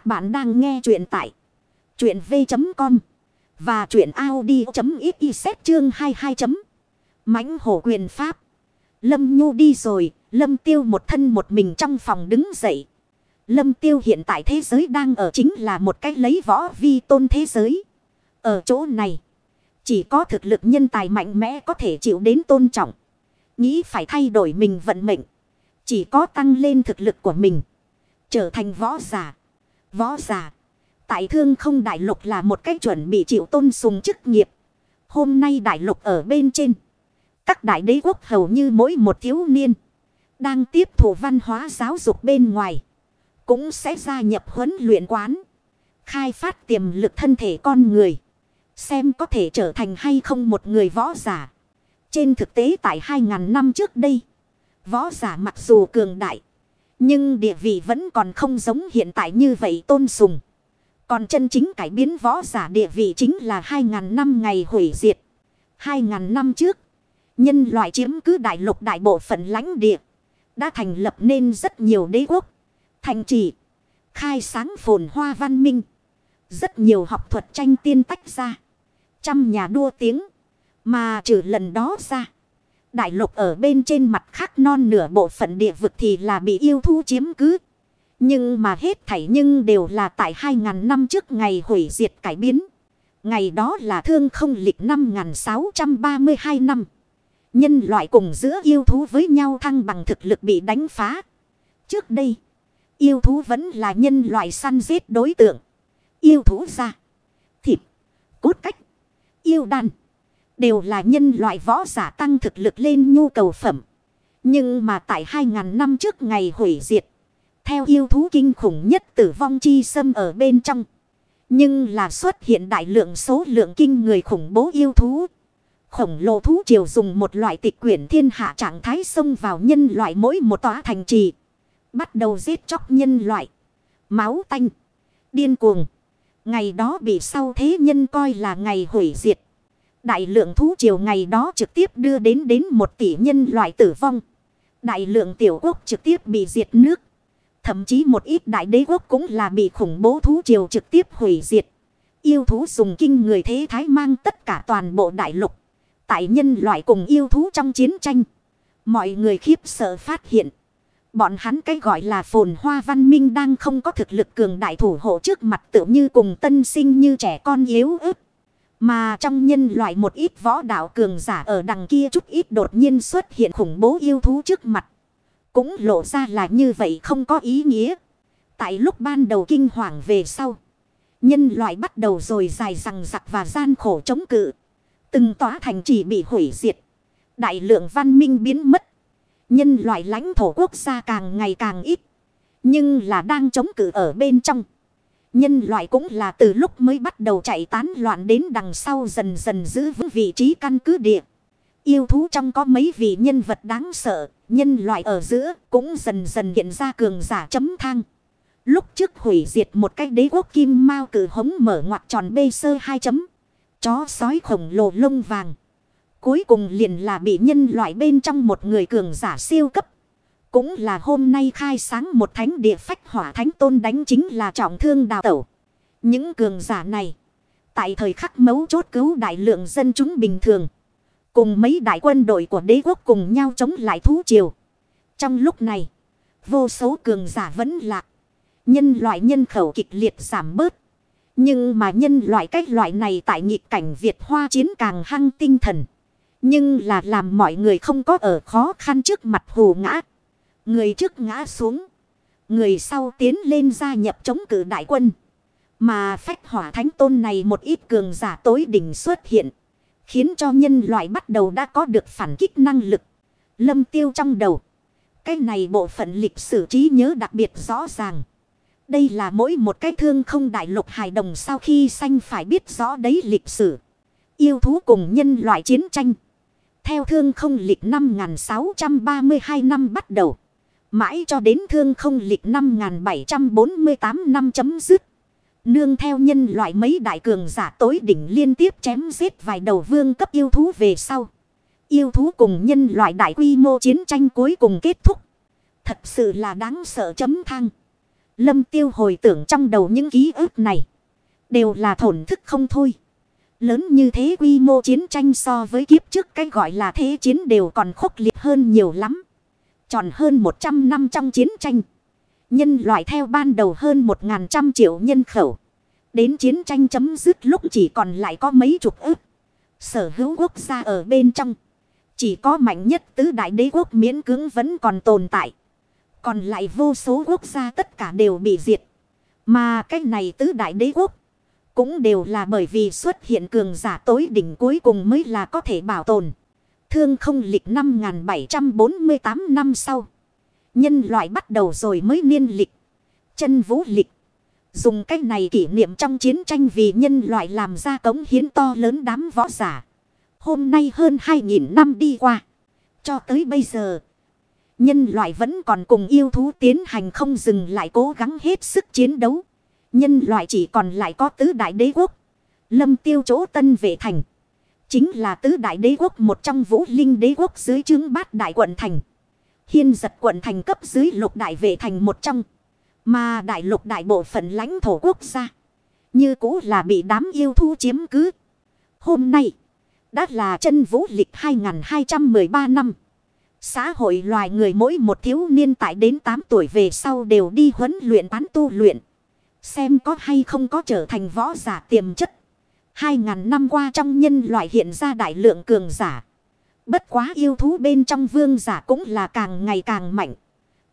Các bạn đang nghe truyện tại truyện v.com và truyện audio.xyz chương 22. mãnh hổ quyền pháp. Lâm Nhu đi rồi, Lâm Tiêu một thân một mình trong phòng đứng dậy. Lâm Tiêu hiện tại thế giới đang ở chính là một cách lấy võ vi tôn thế giới. Ở chỗ này, chỉ có thực lực nhân tài mạnh mẽ có thể chịu đến tôn trọng. Nghĩ phải thay đổi mình vận mệnh. Chỉ có tăng lên thực lực của mình. Trở thành võ giả. Võ giả. Tại thương không đại lục là một cách chuẩn bị chịu tôn sùng chức nghiệp. Hôm nay đại lục ở bên trên. Các đại đế quốc hầu như mỗi một thiếu niên. Đang tiếp thủ văn hóa giáo dục bên ngoài. Cũng sẽ gia nhập huấn luyện quán. Khai phát tiềm lực thân thể con người. Xem có thể trở thành hay không một người võ giả. Trên thực tế tại 2.000 năm trước đây. Võ giả mặc dù cường đại. Nhưng địa vị vẫn còn không giống hiện tại như vậy tôn sùng. Còn chân chính cải biến võ giả địa vị chính là 2.000 năm ngày hủy diệt. 2.000 năm trước, nhân loại chiếm cứ đại lục đại bộ phận lãnh địa. Đã thành lập nên rất nhiều đế quốc, thành trì, khai sáng phồn hoa văn minh. Rất nhiều học thuật tranh tiên tách ra. Trăm nhà đua tiếng, mà trừ lần đó ra. Đại lục ở bên trên mặt khác non nửa bộ phận địa vực thì là bị yêu thú chiếm cứ. Nhưng mà hết thảy nhưng đều là tại 2.000 năm trước ngày hủy diệt cải biến. Ngày đó là thương không lịch 5.632 năm. Nhân loại cùng giữa yêu thú với nhau thăng bằng thực lực bị đánh phá. Trước đây, yêu thú vẫn là nhân loại săn giết đối tượng. Yêu thú ra, thịt, cốt cách, yêu đàn. Đều là nhân loại võ giả tăng thực lực lên nhu cầu phẩm. Nhưng mà tại 2.000 năm trước ngày hủy diệt. Theo yêu thú kinh khủng nhất tử vong chi xâm ở bên trong. Nhưng là xuất hiện đại lượng số lượng kinh người khủng bố yêu thú. Khổng lồ thú triều dùng một loại tịch quyển thiên hạ trạng thái xông vào nhân loại mỗi một tòa thành trì. Bắt đầu giết chóc nhân loại. Máu tanh. Điên cuồng. Ngày đó bị sau thế nhân coi là ngày hủy diệt. Đại lượng thú triều ngày đó trực tiếp đưa đến đến một tỷ nhân loại tử vong. Đại lượng tiểu quốc trực tiếp bị diệt nước. Thậm chí một ít đại đế quốc cũng là bị khủng bố thú triều trực tiếp hủy diệt. Yêu thú dùng kinh người thế thái mang tất cả toàn bộ đại lục. Tại nhân loại cùng yêu thú trong chiến tranh. Mọi người khiếp sợ phát hiện. Bọn hắn cái gọi là phồn hoa văn minh đang không có thực lực cường đại thủ hộ trước mặt tự như cùng tân sinh như trẻ con yếu ớt. Mà trong nhân loại một ít võ đạo cường giả ở đằng kia chút ít đột nhiên xuất hiện khủng bố yêu thú trước mặt. Cũng lộ ra là như vậy không có ý nghĩa. Tại lúc ban đầu kinh hoàng về sau. Nhân loại bắt đầu rồi dài rằng giặc và gian khổ chống cự. Từng tòa thành chỉ bị hủy diệt. Đại lượng văn minh biến mất. Nhân loại lãnh thổ quốc gia càng ngày càng ít. Nhưng là đang chống cự ở bên trong. Nhân loại cũng là từ lúc mới bắt đầu chạy tán loạn đến đằng sau dần dần giữ vững vị trí căn cứ địa. Yêu thú trong có mấy vị nhân vật đáng sợ, nhân loại ở giữa cũng dần dần hiện ra cường giả chấm thang. Lúc trước hủy diệt một cái đế quốc kim mao cử hống mở ngoặt tròn bê sơ hai chấm. Chó sói khổng lồ lông vàng. Cuối cùng liền là bị nhân loại bên trong một người cường giả siêu cấp. Cũng là hôm nay khai sáng một thánh địa phách hỏa thánh tôn đánh chính là trọng thương đào tẩu. Những cường giả này. Tại thời khắc mấu chốt cứu đại lượng dân chúng bình thường. Cùng mấy đại quân đội của đế quốc cùng nhau chống lại thú triều. Trong lúc này. Vô số cường giả vẫn lạc. Nhân loại nhân khẩu kịch liệt giảm bớt. Nhưng mà nhân loại cách loại này tại nghịch cảnh Việt Hoa chiến càng hăng tinh thần. Nhưng là làm mọi người không có ở khó khăn trước mặt hù ngã. Người trước ngã xuống. Người sau tiến lên gia nhập chống cử đại quân. Mà phách hỏa thánh tôn này một ít cường giả tối đỉnh xuất hiện. Khiến cho nhân loại bắt đầu đã có được phản kích năng lực. Lâm tiêu trong đầu. Cái này bộ phận lịch sử trí nhớ đặc biệt rõ ràng. Đây là mỗi một cái thương không đại lục hài đồng sau khi sanh phải biết rõ đấy lịch sử. Yêu thú cùng nhân loại chiến tranh. Theo thương không lịch 5632 năm bắt đầu. Mãi cho đến thương không lịch 5748 năm chấm dứt. Nương theo nhân loại mấy đại cường giả tối đỉnh liên tiếp chém giết vài đầu vương cấp yêu thú về sau. Yêu thú cùng nhân loại đại quy mô chiến tranh cuối cùng kết thúc. Thật sự là đáng sợ chấm thang. Lâm tiêu hồi tưởng trong đầu những ký ức này. Đều là thổn thức không thôi. Lớn như thế quy mô chiến tranh so với kiếp trước cái gọi là thế chiến đều còn khốc liệt hơn nhiều lắm. Tròn hơn 100 năm trong chiến tranh. Nhân loại theo ban đầu hơn 1.000 triệu nhân khẩu. Đến chiến tranh chấm dứt lúc chỉ còn lại có mấy chục ức. Sở hữu quốc gia ở bên trong. Chỉ có mạnh nhất tứ đại đế quốc miễn cưỡng vẫn còn tồn tại. Còn lại vô số quốc gia tất cả đều bị diệt. Mà cái này tứ đại đế quốc. Cũng đều là bởi vì xuất hiện cường giả tối đỉnh cuối cùng mới là có thể bảo tồn. Thương không lịch 5748 năm sau. Nhân loại bắt đầu rồi mới niên lịch. Chân vũ lịch. Dùng cách này kỷ niệm trong chiến tranh vì nhân loại làm ra cống hiến to lớn đám võ giả. Hôm nay hơn 2.000 năm đi qua. Cho tới bây giờ. Nhân loại vẫn còn cùng yêu thú tiến hành không dừng lại cố gắng hết sức chiến đấu. Nhân loại chỉ còn lại có tứ đại đế quốc. Lâm tiêu chỗ tân vệ thành. Chính là tứ đại đế quốc một trong vũ linh đế quốc dưới chứng bát đại quận thành. Hiên giật quận thành cấp dưới lục đại vệ thành một trong. Mà đại lục đại bộ phận lãnh thổ quốc gia. Như cũ là bị đám yêu thu chiếm cứ. Hôm nay. Đã là chân vũ lịch 2213 năm. Xã hội loài người mỗi một thiếu niên tại đến 8 tuổi về sau đều đi huấn luyện bán tu luyện. Xem có hay không có trở thành võ giả tiềm chất. Hai ngàn năm qua trong nhân loại hiện ra đại lượng cường giả. Bất quá yêu thú bên trong vương giả cũng là càng ngày càng mạnh.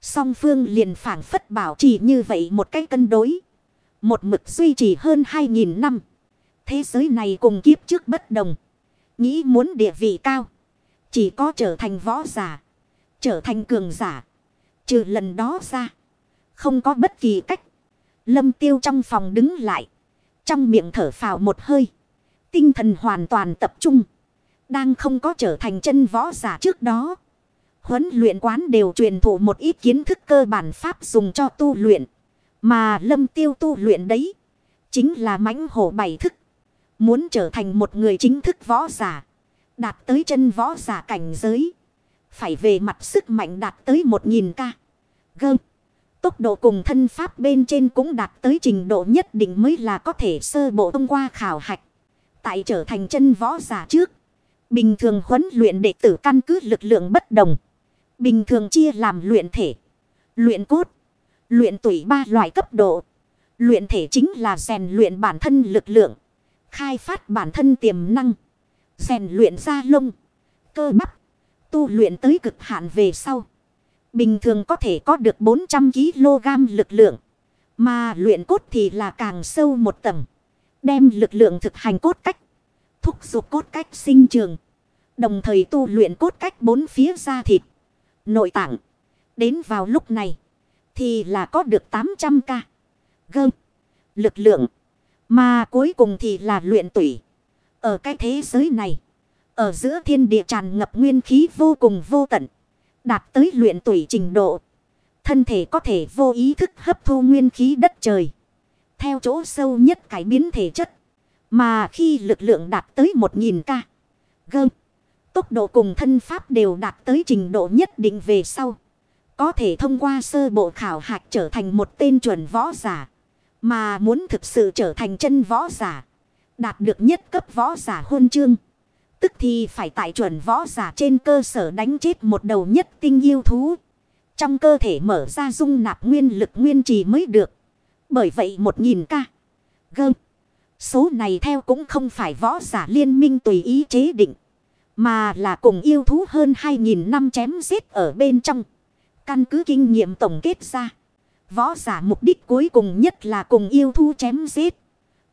Song phương liền phản phất bảo chỉ như vậy một cách cân đối. Một mực duy trì hơn hai nghìn năm. Thế giới này cùng kiếp trước bất đồng. Nghĩ muốn địa vị cao. Chỉ có trở thành võ giả. Trở thành cường giả. Trừ lần đó ra. Không có bất kỳ cách. Lâm tiêu trong phòng đứng lại. Trong miệng thở phào một hơi. Tinh thần hoàn toàn tập trung. Đang không có trở thành chân võ giả trước đó. Huấn luyện quán đều truyền thụ một ít kiến thức cơ bản pháp dùng cho tu luyện. Mà lâm tiêu tu luyện đấy. Chính là mãnh hổ bảy thức. Muốn trở thành một người chính thức võ giả. Đạt tới chân võ giả cảnh giới. Phải về mặt sức mạnh đạt tới một nghìn ca. Gơm. Tốc độ cùng thân pháp bên trên cũng đạt tới trình độ nhất định mới là có thể sơ bộ thông qua khảo hạch. Tại trở thành chân võ giả trước. Bình thường huấn luyện đệ tử căn cứ lực lượng bất đồng. Bình thường chia làm luyện thể, luyện cốt, luyện tủy ba loại cấp độ. Luyện thể chính là rèn luyện bản thân lực lượng, khai phát bản thân tiềm năng, rèn luyện da lông, cơ bắp, tu luyện tới cực hạn về sau. Bình thường có thể có được 400kg lực lượng. Mà luyện cốt thì là càng sâu một tầng. Đem lực lượng thực hành cốt cách. Thúc giục cốt cách sinh trường. Đồng thời tu luyện cốt cách bốn phía da thịt. Nội tạng. Đến vào lúc này. Thì là có được 800k. Gơm. Lực lượng. Mà cuối cùng thì là luyện tủy. Ở cái thế giới này. Ở giữa thiên địa tràn ngập nguyên khí vô cùng vô tận. Đạt tới luyện tủy trình độ. Thân thể có thể vô ý thức hấp thu nguyên khí đất trời. Theo chỗ sâu nhất cải biến thể chất. Mà khi lực lượng đạt tới 1.000 ca. Gơm. Tốc độ cùng thân pháp đều đạt tới trình độ nhất định về sau. Có thể thông qua sơ bộ khảo hạch trở thành một tên chuẩn võ giả. Mà muốn thực sự trở thành chân võ giả. Đạt được nhất cấp võ giả huân chương. Tức thì phải tại chuẩn võ giả trên cơ sở đánh chết một đầu nhất tinh yêu thú. Trong cơ thể mở ra dung nạp nguyên lực nguyên trì mới được. Bởi vậy một nghìn ca. Gơm. Số này theo cũng không phải võ giả liên minh tùy ý chế định. Mà là cùng yêu thú hơn 2.000 năm chém giết ở bên trong. Căn cứ kinh nghiệm tổng kết ra. Võ giả mục đích cuối cùng nhất là cùng yêu thú chém giết.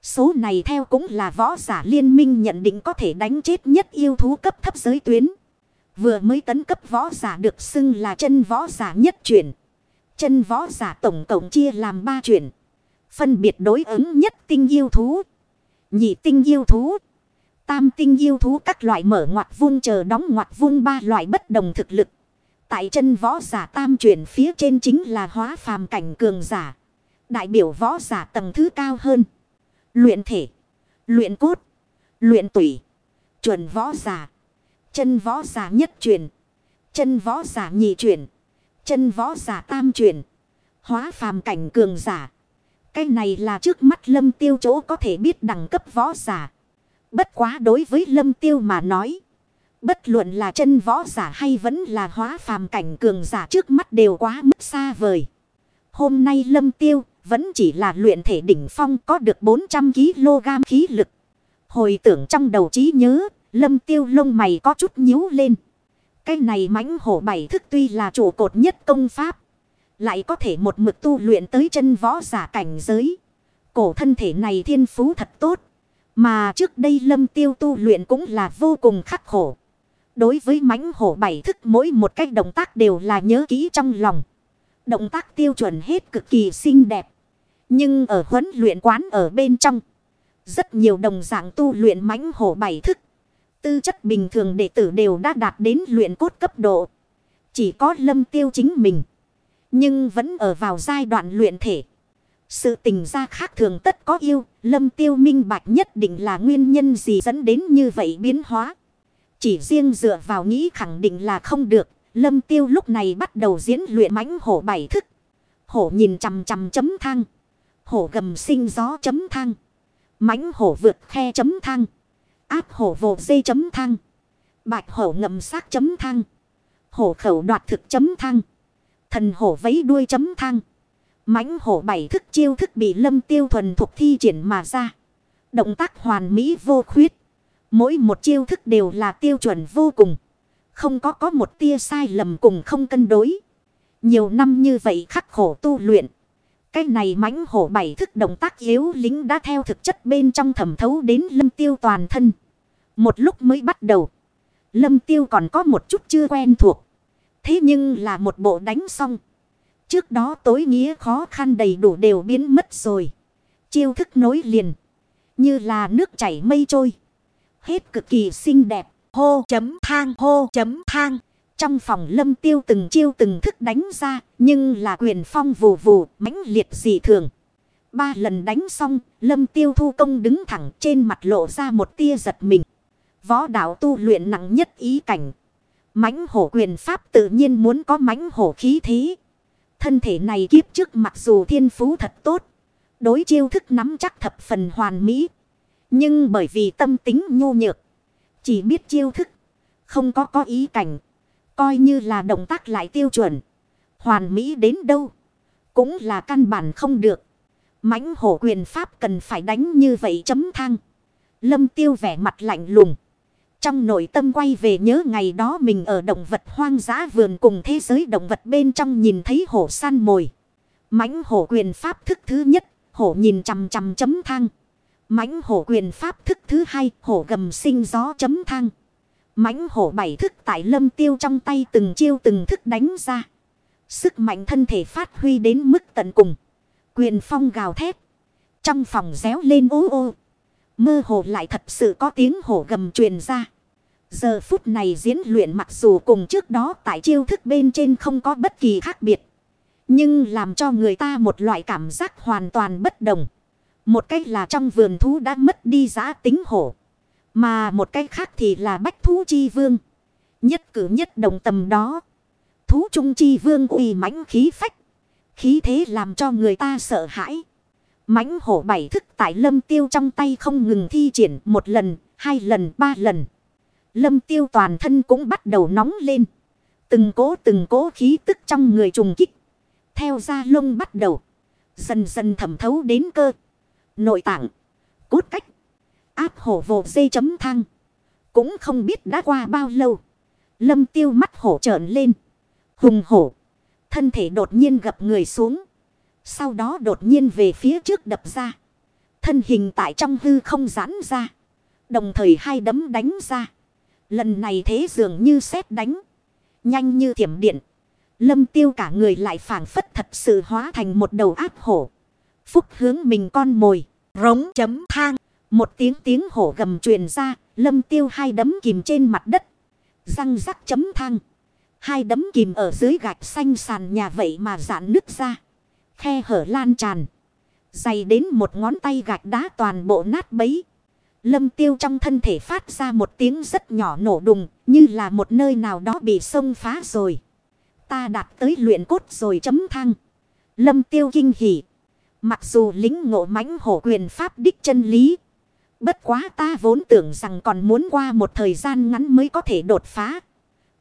Số này theo cũng là võ giả liên minh nhận định có thể đánh chết nhất yêu thú cấp thấp giới tuyến. Vừa mới tấn cấp võ giả được xưng là chân võ giả nhất chuyển. Chân võ giả tổng cộng chia làm ba chuyển. Phân biệt đối ứng nhất tinh yêu thú. Nhị tinh yêu thú. Tam tinh yêu thú các loại mở ngoặt vung chờ đóng ngoặt vung ba loại bất đồng thực lực. Tại chân võ giả tam chuyển phía trên chính là hóa phàm cảnh cường giả. Đại biểu võ giả tầng thứ cao hơn. Luyện thể. Luyện cốt. Luyện tủy. Chuẩn võ giả. Chân võ giả nhất truyền. Chân võ giả nhị truyền. Chân võ giả tam truyền. Hóa phàm cảnh cường giả. Cái này là trước mắt lâm tiêu chỗ có thể biết đẳng cấp võ giả. Bất quá đối với lâm tiêu mà nói. Bất luận là chân võ giả hay vẫn là hóa phàm cảnh cường giả trước mắt đều quá mức xa vời. Hôm nay lâm tiêu vẫn chỉ là luyện thể đỉnh phong có được 400kg khí lực. Hồi tưởng trong đầu trí nhớ, lâm tiêu lông mày có chút nhíu lên. Cái này mãnh hổ bảy thức tuy là trụ cột nhất công pháp. Lại có thể một mực tu luyện tới chân võ giả cảnh giới. Cổ thân thể này thiên phú thật tốt. Mà trước đây lâm tiêu tu luyện cũng là vô cùng khắc khổ. Đối với mãnh hổ bảy thức mỗi một cách động tác đều là nhớ kỹ trong lòng. Động tác tiêu chuẩn hết cực kỳ xinh đẹp. Nhưng ở huấn luyện quán ở bên trong. Rất nhiều đồng dạng tu luyện mãnh hổ bảy thức. Tư chất bình thường đệ tử đều đã đạt đến luyện cốt cấp độ. Chỉ có lâm tiêu chính mình. Nhưng vẫn ở vào giai đoạn luyện thể. Sự tình ra khác thường tất có yêu. Lâm tiêu minh bạch nhất định là nguyên nhân gì dẫn đến như vậy biến hóa. Chỉ riêng dựa vào nghĩ khẳng định là không được. Lâm tiêu lúc này bắt đầu diễn luyện mãnh hổ bảy thức. Hổ nhìn chằm chằm chấm thang. Hổ gầm sinh gió chấm thang. mãnh hổ vượt khe chấm thang. Áp hổ vồ dây chấm thang. Bạch hổ ngầm xác chấm thang. Hổ khẩu đoạt thực chấm thang. Thần hổ vấy đuôi chấm thang. mãnh hổ bảy thức chiêu thức bị lâm tiêu thuần thuộc thi triển mà ra. Động tác hoàn mỹ vô khuyết. Mỗi một chiêu thức đều là tiêu chuẩn vô cùng. Không có có một tia sai lầm cùng không cân đối. Nhiều năm như vậy khắc khổ tu luyện. Cái này mãnh hổ bảy thức động tác yếu lính đã theo thực chất bên trong thẩm thấu đến lâm tiêu toàn thân. Một lúc mới bắt đầu. Lâm tiêu còn có một chút chưa quen thuộc. Thế nhưng là một bộ đánh xong. Trước đó tối nghĩa khó khăn đầy đủ đều biến mất rồi. Chiêu thức nối liền. Như là nước chảy mây trôi. Hết cực kỳ xinh đẹp. Hô chấm thang, hô chấm thang. Trong phòng lâm tiêu từng chiêu từng thức đánh ra. Nhưng là quyền phong vù vù, mãnh liệt dị thường. Ba lần đánh xong, lâm tiêu thu công đứng thẳng trên mặt lộ ra một tia giật mình. Võ đạo tu luyện nặng nhất ý cảnh. mãnh hổ quyền pháp tự nhiên muốn có mãnh hổ khí thế. Thân thể này kiếp trước mặc dù thiên phú thật tốt. Đối chiêu thức nắm chắc thập phần hoàn mỹ. Nhưng bởi vì tâm tính nhu nhược. Chỉ biết chiêu thức. Không có có ý cảnh. Coi như là động tác lại tiêu chuẩn. Hoàn mỹ đến đâu. Cũng là căn bản không được. mãnh hổ quyền pháp cần phải đánh như vậy chấm thang. Lâm tiêu vẻ mặt lạnh lùng. Trong nội tâm quay về nhớ ngày đó mình ở động vật hoang dã vườn cùng thế giới động vật bên trong nhìn thấy hổ săn mồi. mãnh hổ quyền pháp thức thứ nhất, hổ nhìn chằm chằm chấm thang mãnh hổ quyền pháp thức thứ hai, hổ gầm sinh gió chấm thang mãnh hổ bảy thức tại lâm tiêu trong tay từng chiêu từng thức đánh ra. Sức mạnh thân thể phát huy đến mức tận cùng. Quyền phong gào thét. Trong phòng réo lên ô ô. Mơ hồ lại thật sự có tiếng hổ gầm truyền ra. Giờ phút này diễn luyện mặc dù cùng trước đó tại chiêu thức bên trên không có bất kỳ khác biệt. Nhưng làm cho người ta một loại cảm giác hoàn toàn bất đồng. Một cách là trong vườn thú đã mất đi giá tính hổ. Mà một cách khác thì là bách thú chi vương. Nhất cử nhất đồng tầm đó. Thú trung chi vương uy mãnh khí phách. Khí thế làm cho người ta sợ hãi. mãnh hổ bảy thức tại lâm tiêu trong tay không ngừng thi triển một lần, hai lần, ba lần. Lâm tiêu toàn thân cũng bắt đầu nóng lên. Từng cố từng cố khí tức trong người trùng kích. Theo da lông bắt đầu. Dần dần thẩm thấu đến cơ. Nội tạng. Cốt cách. Áp hổ vồ dây chấm thang. Cũng không biết đã qua bao lâu. Lâm tiêu mắt hổ trợn lên. Hùng hổ. Thân thể đột nhiên gập người xuống. Sau đó đột nhiên về phía trước đập ra. Thân hình tại trong hư không giãn ra. Đồng thời hai đấm đánh ra. Lần này thế dường như xét đánh. Nhanh như thiểm điện. Lâm tiêu cả người lại phảng phất thật sự hóa thành một đầu áp hổ. Phúc hướng mình con mồi. Rống chấm thang. Một tiếng tiếng hổ gầm truyền ra. Lâm tiêu hai đấm kìm trên mặt đất. Răng rắc chấm thang. Hai đấm kìm ở dưới gạch xanh sàn nhà vậy mà giãn nứt ra. Khe hở lan tràn. Dày đến một ngón tay gạch đá toàn bộ nát bấy. Lâm tiêu trong thân thể phát ra một tiếng rất nhỏ nổ đùng. Như là một nơi nào đó bị sông phá rồi. Ta đạt tới luyện cốt rồi chấm thang. Lâm tiêu kinh hỉ. Mặc dù lính ngộ mãnh hổ quyền pháp đích chân lý. Bất quá ta vốn tưởng rằng còn muốn qua một thời gian ngắn mới có thể đột phá.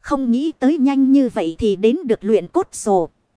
Không nghĩ tới nhanh như vậy thì đến được luyện cốt rồi.